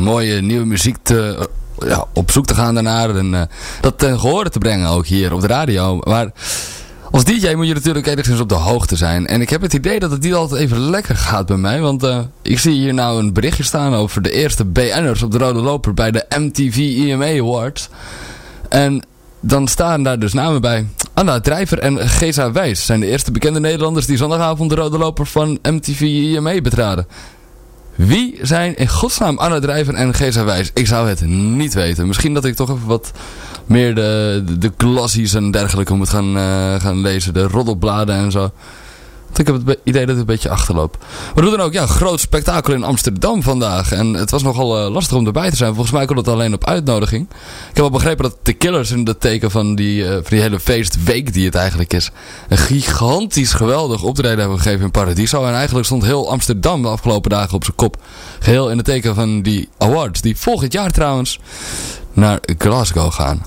Mooie nieuwe muziek te, eh, ja, op zoek te gaan daarnaar. En eh, dat ten gehore te brengen ook hier op de radio. Maar als DJ moet je natuurlijk enigszins op de hoogte zijn. En ik heb het idee dat het niet altijd even lekker gaat bij mij. Want eh, ik zie hier nou een berichtje staan over de eerste BN'ers op de Rode Loper bij de MTV EMA Awards. En dan staan daar dus namen bij. Anna Drijver en Geza Wijs zijn de eerste bekende Nederlanders die zondagavond de Rode Loper van MTV EMA betraden. Wie zijn in godsnaam Anna Drijver en Geza Wijs? Ik zou het niet weten. Misschien dat ik toch even wat meer de, de, de en dergelijke moet gaan, eh, gaan lezen. De roddelbladen en zo. Ik heb het idee dat ik een beetje achterloop. Maar hoe dan ook, ja, groot spektakel in Amsterdam vandaag. En het was nogal eh, lastig om erbij te zijn. Volgens mij kon het alleen op uitnodiging. Ik heb al begrepen dat de Killers in het teken van die, eh, van die hele feestweek die het eigenlijk is. Een gigantisch geweldig optreden hebben gegeven in Paradiso. En eigenlijk stond heel Amsterdam de afgelopen dagen op zijn kop. Geheel in het teken van die awards. Die volgend jaar trouwens naar Glasgow gaan.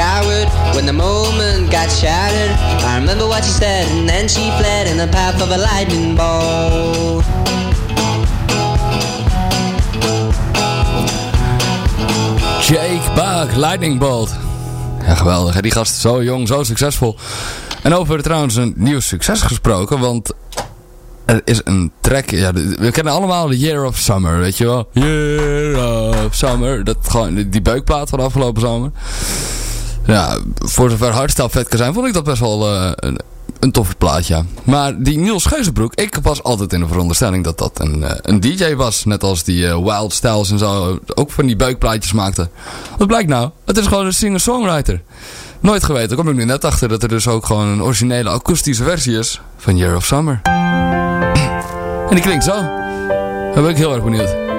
skyward when the moment got shattered. I remember what she said, and then she fled in the path of a lightning bolt. Jake Buck, Lightning Bolt. Ja, geweldig. Hè? Die gast zo jong, zo succesvol. En over trouwens een nieuw succes gesproken, want er is een track. Ja, we kennen allemaal de Year of Summer, weet je wel. Year of Summer. Dat, die beukplaat van afgelopen zomer. Ja, voor zover hardstyle kan zijn, vond ik dat best wel eh, een, een toffe plaat, ja. Maar die Niels Geuzenbroek, ik was altijd in de veronderstelling dat dat een, eh, een DJ was. Net als die eh, Wild Styles en zo ook van die beukplaatjes maakte. Wat blijkt nou? Het is gewoon een singer-songwriter. Nooit geweten, kom ik nu net achter dat er dus ook gewoon een originele akoestische versie is van Year of Summer. En die klinkt zo. Daar ben ik heel erg benieuwd.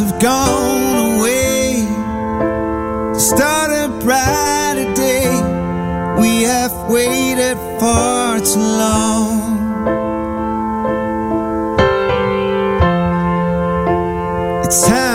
Have gone away to start a brighter day. We have waited far too long. It's time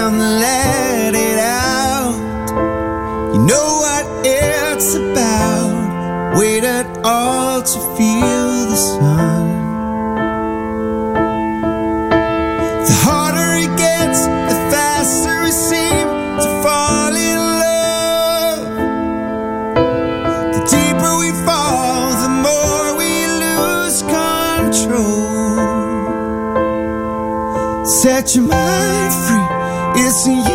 Set your mind free. It's a year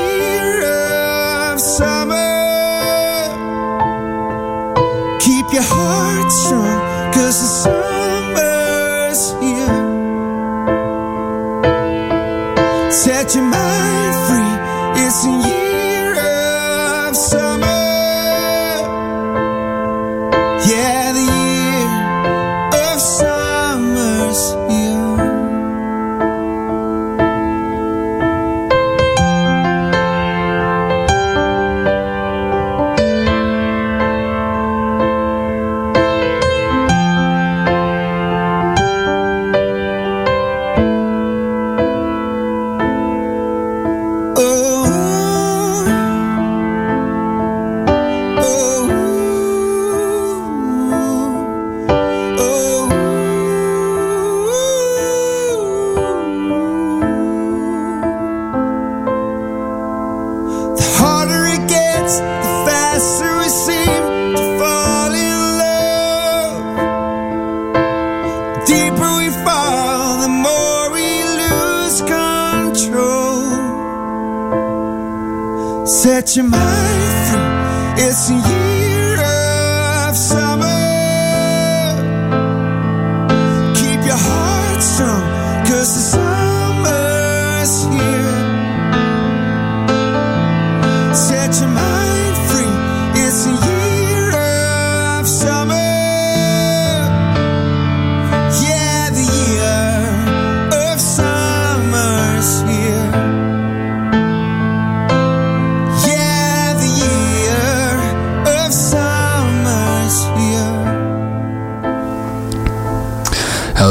much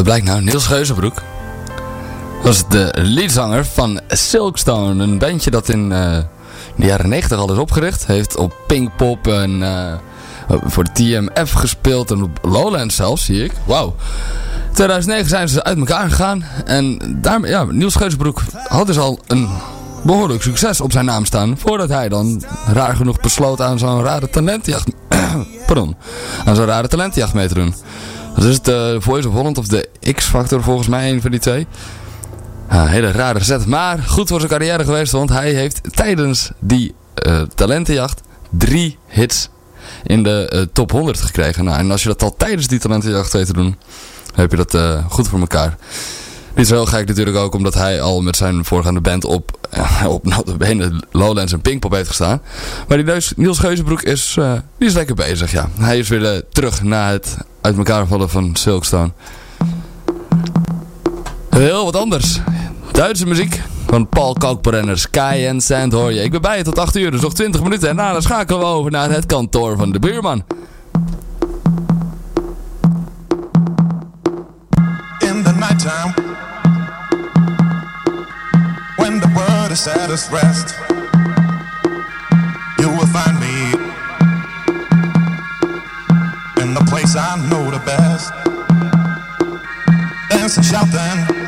blijkt nou? Niels Geuzenbroek was de leadzanger van Silkstone. Een bandje dat in eh, de jaren 90 al is opgericht. Heeft op Pinkpop en eh, voor de TMF gespeeld. En op Lowlands zelfs, zie ik. Wauw. 2009 zijn ze uit elkaar gegaan. En daarmee, ja, Niels Geuzenbroek had dus al een behoorlijk succes op zijn naam staan. Voordat hij dan raar genoeg besloot aan zo'n rare talentjacht... Pardon. Aan zo'n rare talentjacht mee te doen. Dat is het eh, Voice of Holland of de X-Factor volgens mij, een van die twee. Hele rare zet. Maar goed voor zijn carrière geweest, want hij heeft tijdens die eh, talentenjacht drie hits in de eh, top 100 gekregen. Nou, en als je dat al tijdens die talentenjacht weet te doen, heb je dat goed voor elkaar. Is wel gek natuurlijk ook omdat hij al met zijn voorgaande band op, eh, op notabene Lowlands en Pinkpop heeft gestaan. Maar die Neus- Niels Geuzenbroek is, eh, die is lekker bezig, ja. Hij is weer eh, terug na het uit elkaar vallen van Silkstone. Heel wat anders. Duitse muziek van Paul Kalkbrenner, Sky and Sand hoor je. Ik ben bij je tot 8 uur, dus nog 20 minuten. En daarna schakelen we over naar het kantoor van de buurman. Is rest. You will find me in the place I know the best. Dancing shouting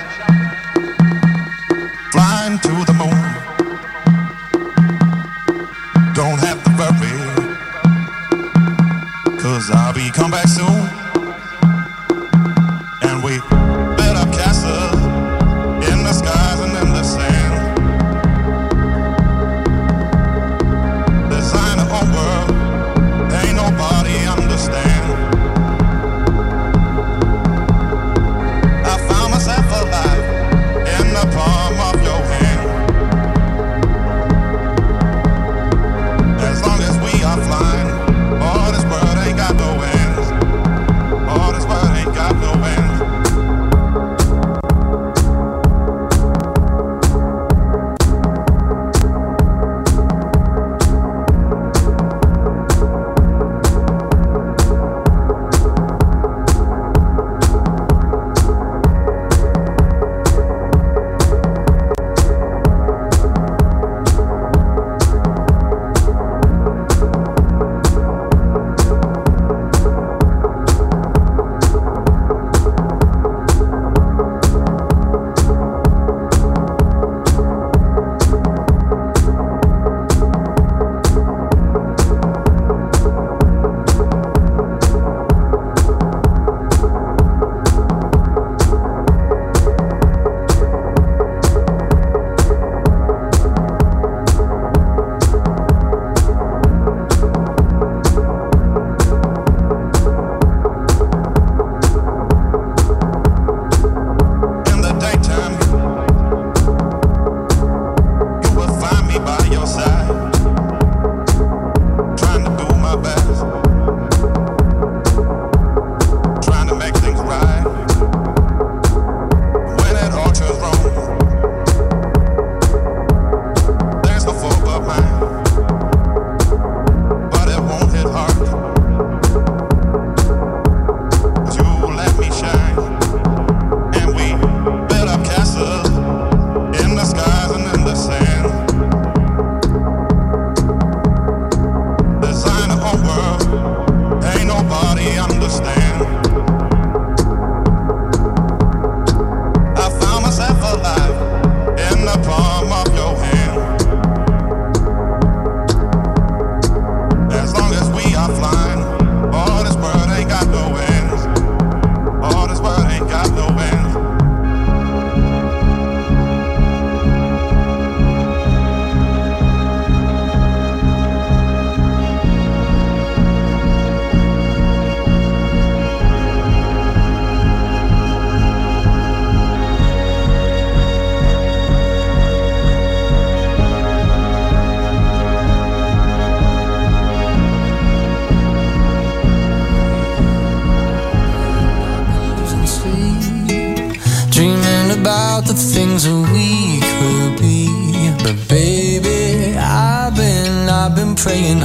praying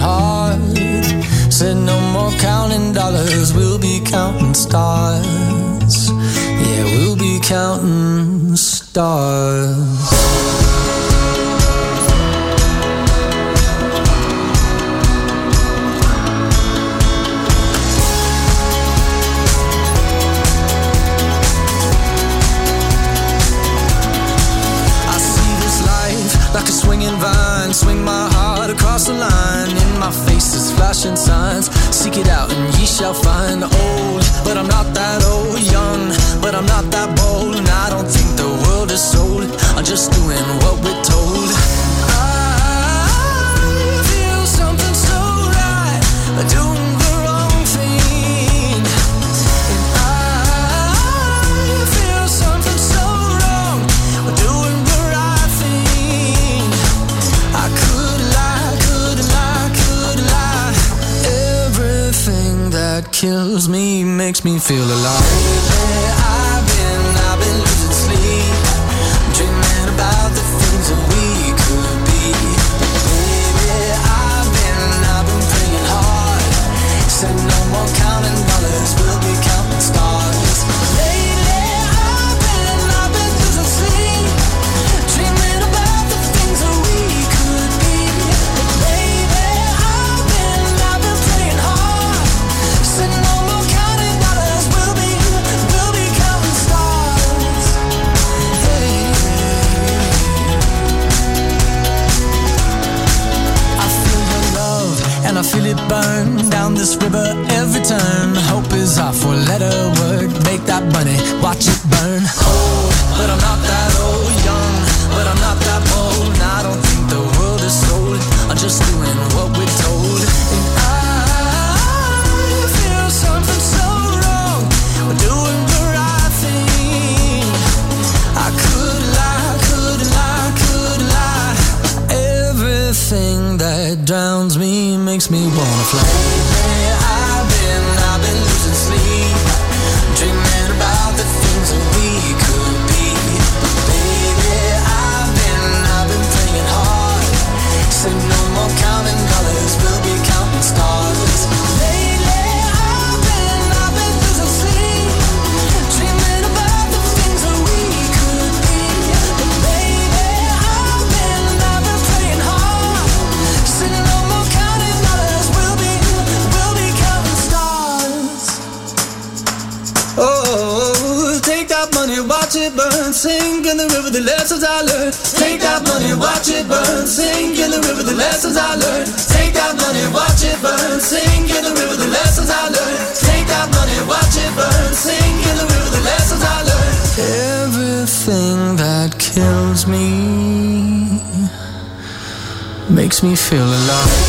me feel alive.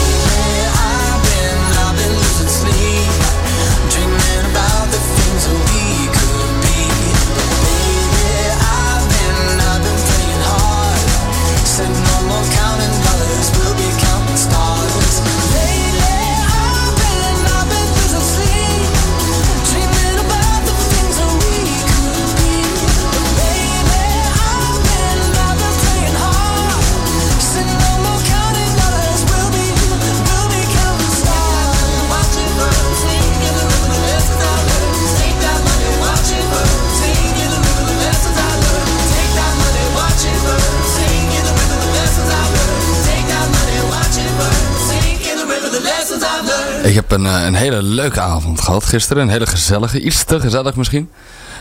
Eh, een, hele leuke avond gehad gisteren. Een hele gezellige, iets te gezellig misschien.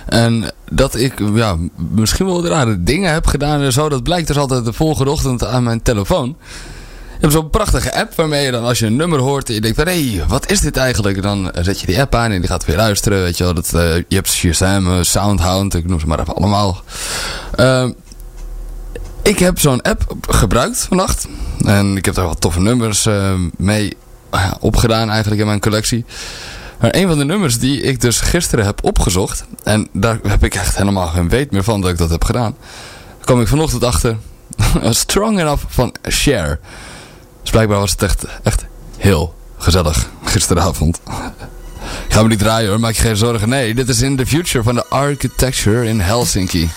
En dat ik ja, misschien wel rare dingen heb gedaan en zo. Dat blijkt dus altijd de volgende ochtend aan mijn telefoon. Je hebt zo'n prachtige app waarmee je dan als je een nummer hoort en je denkt van hé, hey, wat is dit eigenlijk? Dan zet je die app aan en die gaat weer luisteren, weet je wel. Dat, eh, je hebt Shazam, uh, Soundhound, ik noem ze maar even allemaal. Ehm, ik heb zo'n app gebruikt vannacht en ik heb daar wat toffe nummers mee eh, opgedaan eigenlijk in mijn collectie. Maar een van de nummers die ik dus gisteren heb opgezocht... en daar heb ik echt helemaal geen weet meer van dat ik dat heb gedaan... kwam ik vanochtend achter... Strong Enough van Share. Dus blijkbaar was het echt, echt heel gezellig gisteravond. ik ga me niet draaien hoor, maak je geen zorgen. Nee, dit is In The Future van de Architecture in Helsinki.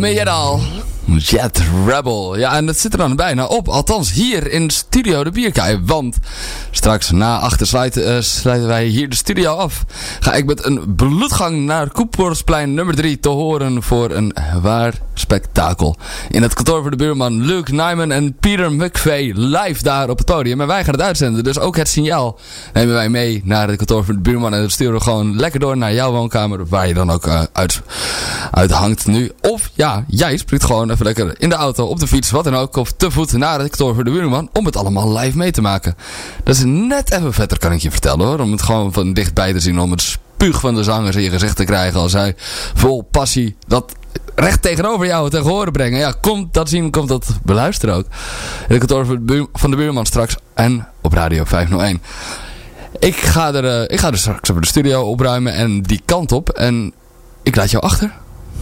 Do you love me at all? Jet Rebel. Ja, en dat zit er dan bijna op. Althans, hier in Studio de Bierkaai. Want straks na achter sluiten, eh, sluiten wij hier de studio af. Ga ik met een bloedgang naar Koeporsplein nummer 3 te horen voor een waar spektakel. In het kantoor voor de buurman Luke Nyman en Peter McVeigh live daar op het podium. En wij gaan het uitzenden, dus ook het signaal nemen wij mee naar het kantoor voor de buurman. En dat sturen we gewoon lekker door naar jouw woonkamer, waar je dan ook eh, uit, uit hangt nu. Of ja, jij springt gewoon even lekker in de auto, op de fiets, wat dan ook. Of te voet naar het kantoor voor de buurman om het allemaal live mee te maken. Dat is net even vetter, kan ik je vertellen hoor. Om het gewoon van dichtbij te zien, om het spuug van de zangers in je gezicht te krijgen. Als hij vol passie dat recht tegenover jou te horen brengen. Ja, komt dat zien, komt dat beluisteren ook. In het kantoor van de, buurman straks en op Radio 501. Ik ga er, eh, ik ga er straks even de studio opruimen en die kant op. En ik laat jou achter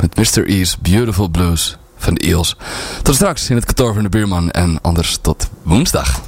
met Mr. E's Beautiful Blues van de Eels. Tot straks in het kantoor van de buurman en anders tot woensdag.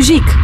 24